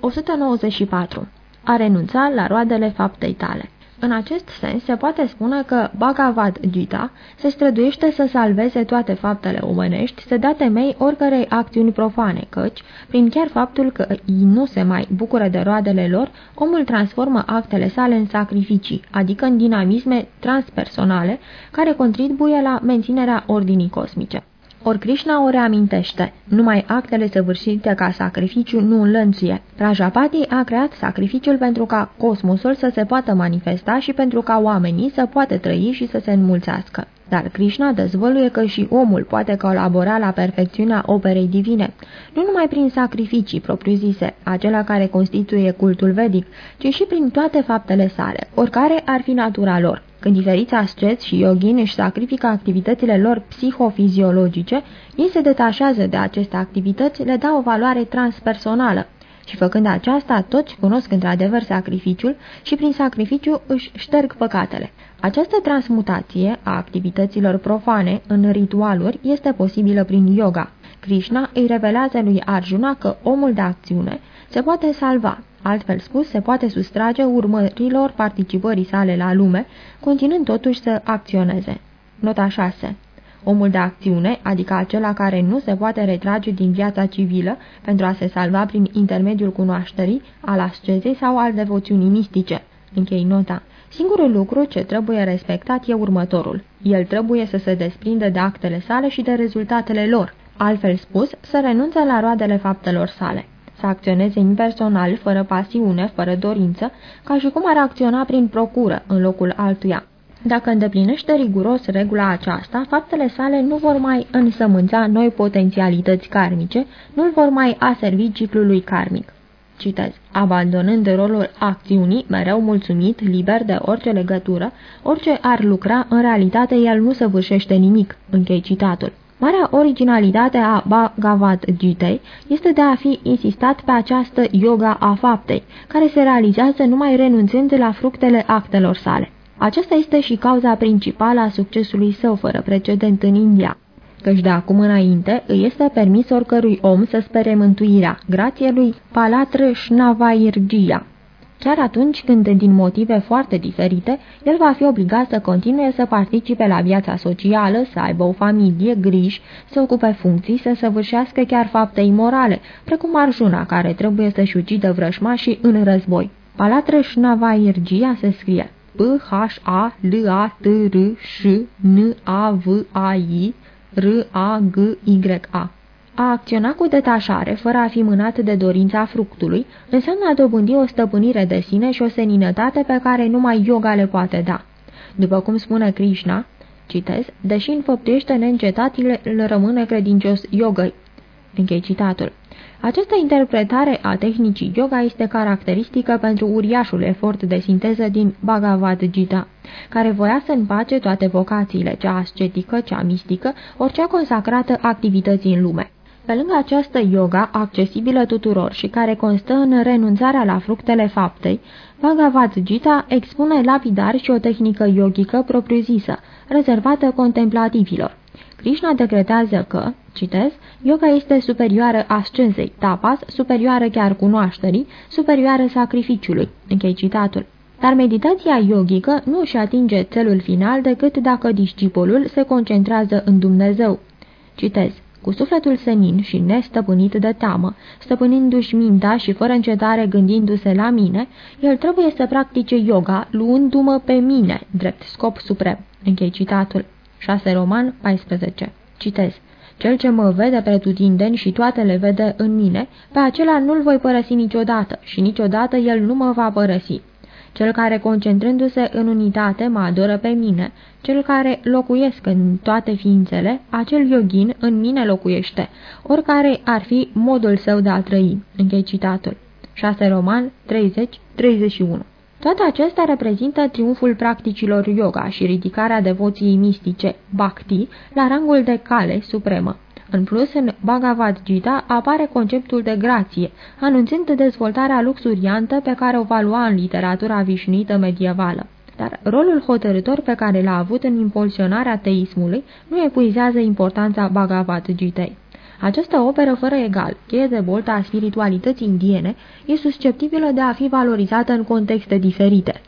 194. A renunța la roadele faptei tale în acest sens, se poate spune că Bhagavad Gita se străduiește să salveze toate faptele omenești, să dea temei oricărei acțiuni profane, căci, prin chiar faptul că ei nu se mai bucură de roadele lor, omul transformă actele sale în sacrificii, adică în dinamisme transpersonale, care contribuie la menținerea ordinii cosmice. Ori Krishna o reamintește, numai actele săvârșite ca sacrificiu nu înlănțuie. Prajapati a creat sacrificiul pentru ca cosmosul să se poată manifesta și pentru ca oamenii să poată trăi și să se înmulțească. Dar Krishna dezvăluie că și omul poate colabora la perfecțiunea operei divine, nu numai prin sacrificii propriu-zise, acela care constituie cultul vedic, ci și prin toate faptele sale, oricare ar fi natura lor. Când diferiți asceți și yogini își sacrifică activitățile lor psihofiziologice, ei se detașează de aceste activități, le dau o valoare transpersonală. Și făcând aceasta, toți cunosc într-adevăr sacrificiul și prin sacrificiu își șterg păcatele. Această transmutație a activităților profane în ritualuri este posibilă prin yoga. Krishna îi revelează lui Arjuna că omul de acțiune se poate salva, altfel spus, se poate sustrage urmărilor participării sale la lume, continuând totuși să acționeze. Nota 6 Omul de acțiune, adică acela care nu se poate retrage din viața civilă pentru a se salva prin intermediul cunoașterii, al ascezei sau al devoțiunii mistice. Închei nota. Singurul lucru ce trebuie respectat e următorul. El trebuie să se desprindă de actele sale și de rezultatele lor, altfel spus, să renunțe la roadele faptelor sale. Să acționeze impersonal, fără pasiune, fără dorință, ca și cum ar acționa prin procură în locul altuia. Dacă îndeplinește riguros regula aceasta, faptele sale nu vor mai însămânța noi potențialități karmice, nu vor mai aservi ciclului karmic. Citez. Abandonând rolul acțiunii, mereu mulțumit, liber de orice legătură, orice ar lucra, în realitate el nu săvârșește nimic. Închei citatul. Marea originalitate a Bhagavad Gita este de a fi insistat pe această yoga a faptei, care se realizează numai renunțând la fructele actelor sale. Aceasta este și cauza principală a succesului său fără precedent în India căci de acum înainte îi este permis oricărui om să spere mântuirea, grație lui Palatră Shnavairgia. Chiar atunci când, din motive foarte diferite, el va fi obligat să continue să participe la viața socială, să aibă o familie, griji, să ocupe funcții, să săvârșească chiar fapte imorale, precum Arjuna, care trebuie să-și ucidă vrășmașii în război. Palatră Shnavairgia se scrie P-H-A-L-A-T-R-S-N-A-V-A-I R-A-G-Y-A. A acționa cu detașare, fără a fi mânat de dorința fructului, înseamnă a dobândi o stăpânire de sine și o seninătate pe care numai yoga le poate da. După cum spune Krishna, citez, deși înfăptuiește neîncetat, îl rămâne credincios yoga. Închei citatul. Această interpretare a tehnicii yoga este caracteristică pentru uriașul efort de sinteză din Bhagavad Gita, care voia să împace toate vocațiile, cea ascetică, cea mistică, oricea consacrată activității în lume. Pe lângă această yoga, accesibilă tuturor și care constă în renunțarea la fructele faptei, Bhagavad Gita expune lapidar și o tehnică yogică propriu-zisă, rezervată contemplativilor. Krishna decretează că, citez, yoga este superioară ascensei, tapas, superioară chiar cunoașterii, superioară sacrificiului. Închei citatul. Dar meditația yogică nu își atinge celul final decât dacă discipolul se concentrează în Dumnezeu. Citez. Cu sufletul senin și nestăpânit de teamă, stăpânindu-și mintea și fără încetare gândindu-se la mine, el trebuie să practice yoga luându-mă pe mine, drept scop suprem. Închei citatul. 6 Roman 14. Citez. Cel ce mă vede pretutindeni și toate le vede în mine, pe acela nu-l voi părăsi niciodată și niciodată el nu mă va părăsi. Cel care, concentrându-se în unitate, mă adoră pe mine, cel care locuiesc în toate ființele, acel yogin în mine locuiește, oricare ar fi modul său de a trăi. Închei citatul. 6 Roman 30-31 toate acestea reprezintă triumful practicilor yoga și ridicarea devoției mistice, bhakti, la rangul de cale supremă. În plus, în Bhagavad Gita apare conceptul de grație, anunțând dezvoltarea luxuriantă pe care o va lua în literatura vișnuită medievală. Dar rolul hotărător pe care l-a avut în impulsionarea teismului nu epuizează importanța Bhagavad Gitei. Această operă fără egal, cheie de boltă a spiritualității indiene, e susceptibilă de a fi valorizată în contexte diferite.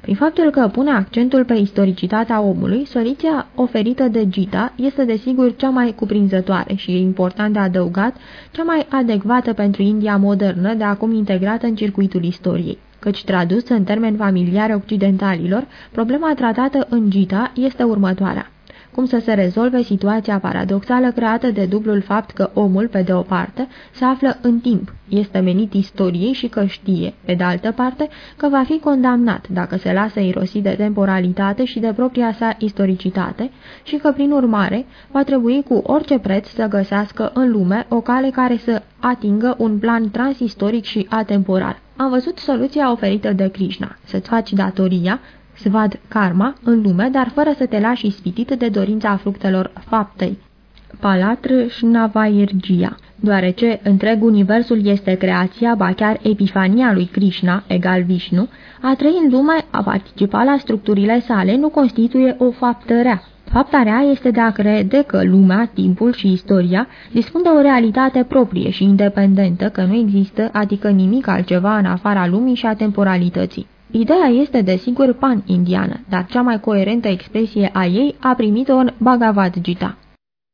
Prin faptul că pune accentul pe istoricitatea omului, soluția oferită de Gita este desigur cea mai cuprinzătoare și e important de adăugat, cea mai adecvată pentru India modernă de acum integrată în circuitul istoriei. Căci tradus în termeni familiare occidentalilor, problema tratată în Gita este următoarea cum să se rezolve situația paradoxală creată de dublul fapt că omul, pe de o parte, se află în timp, este menit istoriei și că știe, pe de altă parte, că va fi condamnat dacă se lasă irosit de temporalitate și de propria sa istoricitate și că, prin urmare, va trebui cu orice preț să găsească în lume o cale care să atingă un plan transistoric și atemporal. Am văzut soluția oferită de Krishna, să-ți faci datoria, svad karma în lume, dar fără să te lași ispitit de dorința fructelor faptei. Palatr Shnavairgia Deoarece întreg universul este creația, ba chiar epifania lui Krishna, egal Vishnu, a trăi în lume, a participa la structurile sale, nu constituie o faptă rea. Fapta rea este de a crede că lumea, timpul și istoria dispun de o realitate proprie și independentă, că nu există, adică nimic altceva în afara lumii și a temporalității. Ideea este desigur pan-indiană, dar cea mai coerentă expresie a ei a primit-o în Bhagavad Gita.